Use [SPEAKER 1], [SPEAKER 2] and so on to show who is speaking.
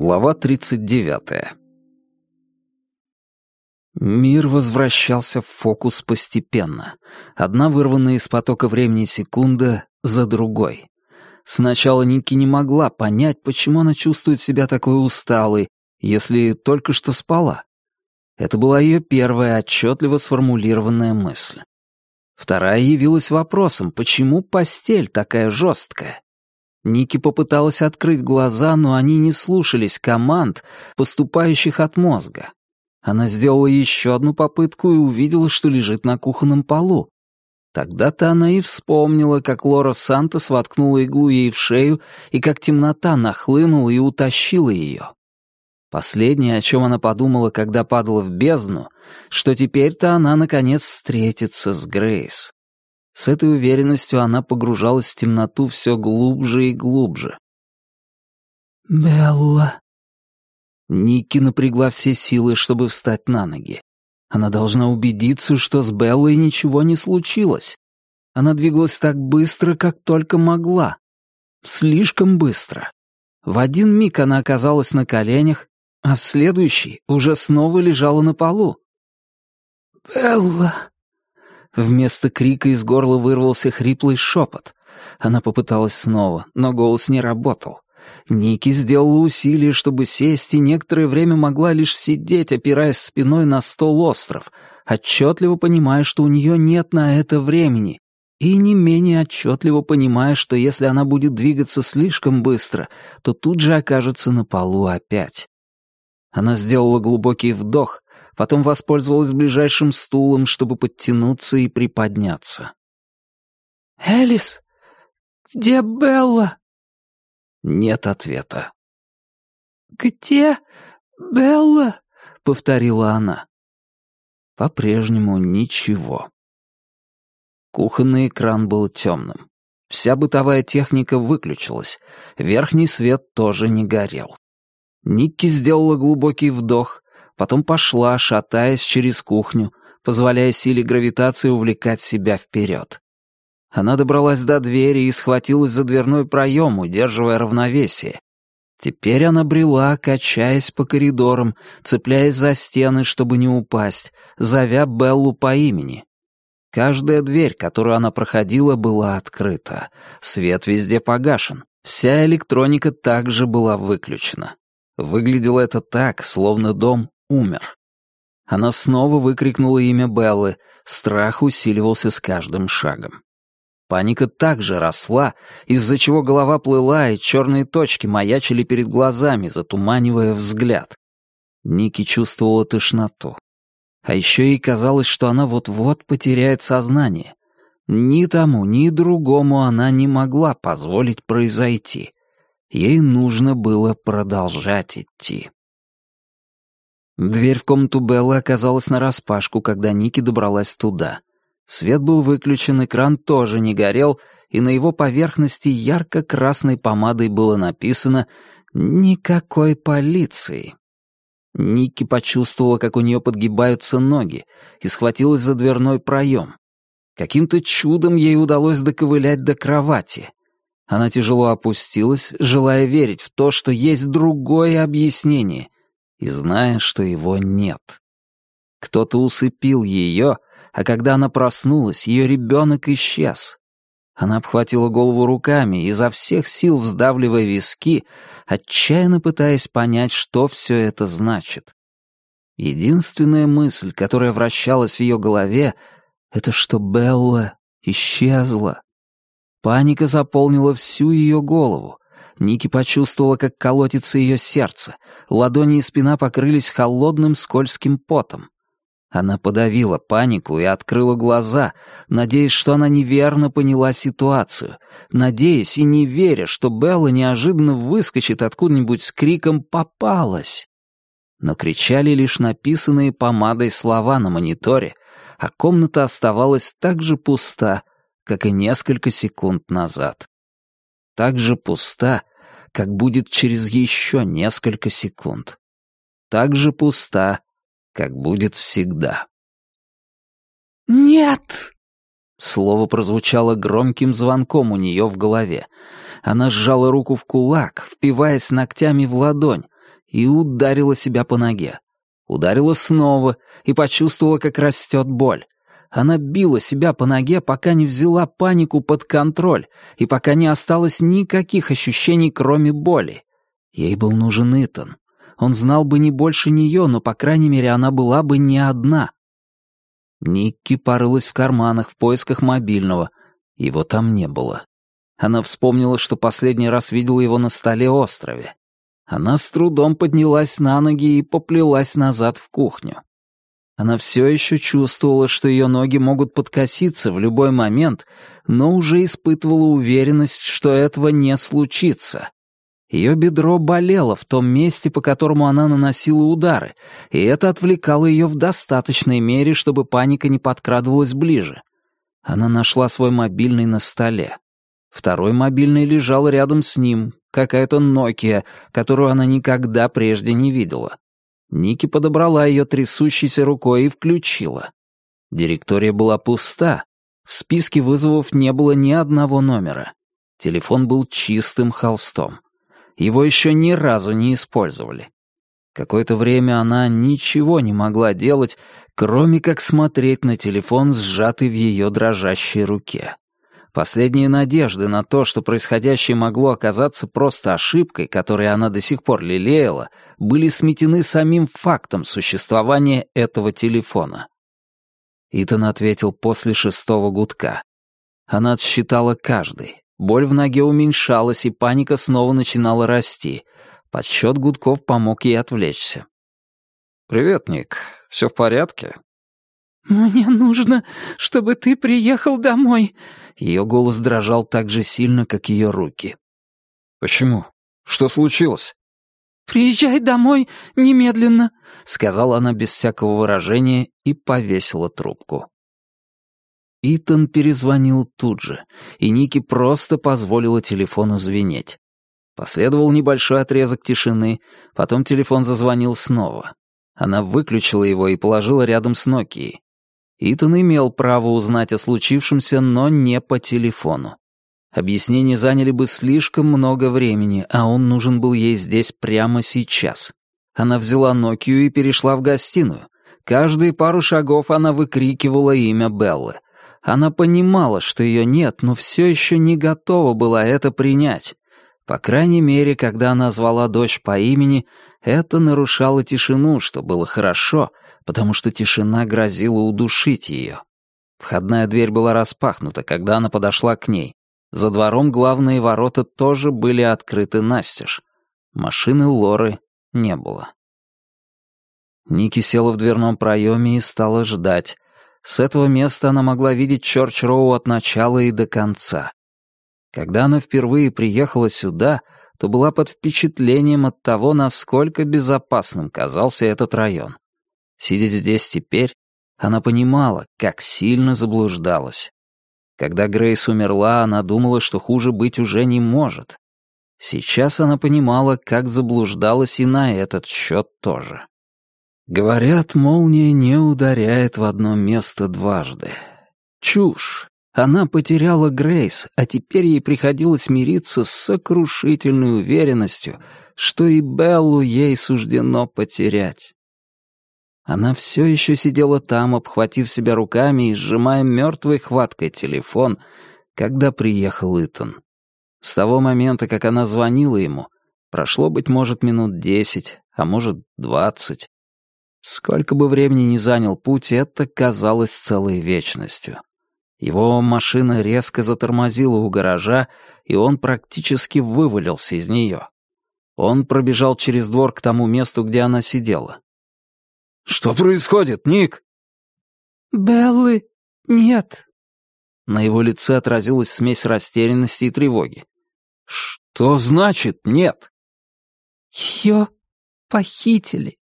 [SPEAKER 1] Глава 39. Мир возвращался в фокус постепенно. Одна вырванная из потока времени секунда за другой. Сначала Ники не могла понять, почему она чувствует себя такой усталой, если только что спала. Это была ее первая отчетливо сформулированная мысль. Вторая явилась вопросом, почему постель такая жесткая? Ники попыталась открыть глаза, но они не слушались команд, поступающих от мозга. Она сделала еще одну попытку и увидела, что лежит на кухонном полу. Тогда-то она и вспомнила, как Лора Сантос воткнула иглу ей в шею и как темнота нахлынула и утащила ее. Последнее, о чем она подумала, когда падала в бездну, что теперь-то она, наконец, встретится с Грейс. С этой уверенностью она погружалась в темноту все глубже и глубже.
[SPEAKER 2] «Белла...»
[SPEAKER 1] Ники напрягла все силы, чтобы встать на ноги. Она должна убедиться, что с Беллой ничего не случилось. Она двигалась так быстро, как только могла. Слишком быстро. В один миг она оказалась на коленях, а в следующий уже снова лежала на полу.
[SPEAKER 2] «Белла...»
[SPEAKER 1] Вместо крика из горла вырвался хриплый шепот. Она попыталась снова, но голос не работал. Ники сделала усилие, чтобы сесть, и некоторое время могла лишь сидеть, опираясь спиной на стол остров, отчетливо понимая, что у нее нет на это времени, и не менее отчетливо понимая, что если она будет двигаться слишком быстро, то тут же окажется на полу опять. Она сделала глубокий вдох, потом воспользовалась ближайшим стулом, чтобы подтянуться и приподняться.
[SPEAKER 2] «Элис, где Белла?»
[SPEAKER 1] Нет ответа.
[SPEAKER 2] «Где Белла?»
[SPEAKER 1] — повторила она. По-прежнему ничего. Кухонный экран был темным. Вся бытовая техника выключилась. Верхний свет тоже не горел. Никки сделала глубокий вдох, потом пошла, шатаясь через кухню, позволяя силе гравитации увлекать себя вперед. Она добралась до двери и схватилась за дверной проем, удерживая равновесие. Теперь она брела, качаясь по коридорам, цепляясь за стены, чтобы не упасть, зовя Беллу по имени. Каждая дверь, которую она проходила, была открыта. Свет везде погашен. Вся электроника также была выключена. Выглядело это так, словно дом умер. Она снова выкрикнула имя Беллы, страх усиливался с каждым шагом. Паника также росла, из-за чего голова плыла, и черные точки маячили перед глазами, затуманивая взгляд. Ники чувствовала тошноту. А еще ей казалось, что она вот-вот потеряет сознание. Ни тому, ни другому она не могла позволить произойти. Ей нужно было продолжать идти. Дверь в комнату Беллы оказалась нараспашку, когда Ники добралась туда. Свет был выключен, экран тоже не горел, и на его поверхности ярко-красной помадой было написано «Никакой полиции». Ники почувствовала, как у нее подгибаются ноги, и схватилась за дверной проем. Каким-то чудом ей удалось доковылять до кровати. Она тяжело опустилась, желая верить в то, что есть другое объяснение — и зная, что его нет. Кто-то усыпил ее, а когда она проснулась, ее ребенок исчез. Она обхватила голову руками, изо всех сил сдавливая виски, отчаянно пытаясь понять, что все это значит. Единственная мысль, которая вращалась в ее голове, это что Белла исчезла. Паника заполнила всю ее голову. Ники почувствовала, как колотится ее сердце. Ладони и спина покрылись холодным скользким потом. Она подавила панику и открыла глаза, надеясь, что она неверно поняла ситуацию, надеясь и не веря, что Белла неожиданно выскочит откуда-нибудь с криком «Попалась!». Но кричали лишь написанные помадой слова на мониторе, а комната оставалась так же пуста, как и несколько секунд назад. Так же пуста, как будет через еще несколько секунд. Так же пуста, как будет всегда.
[SPEAKER 2] «Нет!»
[SPEAKER 1] Слово прозвучало громким звонком у нее в голове. Она сжала руку в кулак, впиваясь ногтями в ладонь. и ударила себя по ноге. Ударила снова и почувствовала, как растет боль. Она била себя по ноге, пока не взяла панику под контроль и пока не осталось никаких ощущений, кроме боли. Ей был нужен Итан. Он знал бы не больше нее, но, по крайней мере, она была бы не одна. Никки порылась в карманах в поисках мобильного. Его там не было. Она вспомнила, что последний раз видела его на столе острове. Она с трудом поднялась на ноги и поплелась назад в кухню. Она все еще чувствовала, что ее ноги могут подкоситься в любой момент, но уже испытывала уверенность, что этого не случится. Ее бедро болело в том месте, по которому она наносила удары, и это отвлекало ее в достаточной мере, чтобы паника не подкрадывалась ближе. Она нашла свой мобильный на столе. Второй мобильный лежал рядом с ним, какая-то Nokia, которую она никогда прежде не видела. Ники подобрала ее трясущейся рукой и включила. Директория была пуста. В списке вызовов не было ни одного номера. Телефон был чистым холстом. Его еще ни разу не использовали. Какое-то время она ничего не могла делать, кроме как смотреть на телефон, сжатый в ее дрожащей руке. Последние надежды на то, что происходящее могло оказаться просто ошибкой, которой она до сих пор лелеяла, были сметены самим фактом существования этого телефона. Итан ответил после шестого гудка. Она отсчитала каждый. Боль в ноге уменьшалась, и паника снова начинала расти. Подсчет гудков помог ей отвлечься. «Привет, Ник. Все в порядке?»
[SPEAKER 2] «Мне нужно, чтобы ты приехал домой».
[SPEAKER 1] Ее голос дрожал так же сильно, как ее руки.
[SPEAKER 3] «Почему? Что случилось?»
[SPEAKER 2] «Приезжай домой немедленно», —
[SPEAKER 1] сказала она без всякого выражения и повесила трубку. Итан перезвонил тут же, и Ники просто позволила телефону звенеть. Последовал небольшой отрезок тишины, потом телефон зазвонил снова. Она выключила его и положила рядом с Нокией. Итан имел право узнать о случившемся, но не по телефону. Объяснения заняли бы слишком много времени, а он нужен был ей здесь прямо сейчас. Она взяла Нокию и перешла в гостиную. Каждые пару шагов она выкрикивала имя Беллы. Она понимала, что ее нет, но все еще не готова была это принять. По крайней мере, когда она звала дочь по имени, это нарушало тишину, что было хорошо, потому что тишина грозила удушить ее. Входная дверь была распахнута, когда она подошла к ней. За двором главные ворота тоже были открыты настежь. Машины Лоры не было. Ники села в дверном проеме и стала ждать. С этого места она могла видеть Чорч-Роу от начала и до конца. Когда она впервые приехала сюда, то была под впечатлением от того, насколько безопасным казался этот район. Сидя здесь теперь, она понимала, как сильно заблуждалась. Когда Грейс умерла, она думала, что хуже быть уже не может. Сейчас она понимала, как заблуждалась и на этот счет тоже. Говорят, молния не ударяет в одно место дважды. Чушь. Она потеряла Грейс, а теперь ей приходилось мириться с сокрушительной уверенностью, что и Беллу ей суждено потерять. Она все еще сидела там, обхватив себя руками и сжимая мертвой хваткой телефон, когда приехал Итан. С того момента, как она звонила ему, прошло, быть может, минут десять, а может, двадцать. Сколько бы времени ни занял путь, это казалось целой вечностью. Его машина резко затормозила у гаража, и он практически вывалился из нее. Он пробежал через двор к тому месту, где она сидела.
[SPEAKER 3] «Что происходит, Ник?»
[SPEAKER 2] «Беллы нет».
[SPEAKER 1] На его лице отразилась смесь растерянности и тревоги.
[SPEAKER 3] «Что значит нет?»
[SPEAKER 2] «Ее похитили».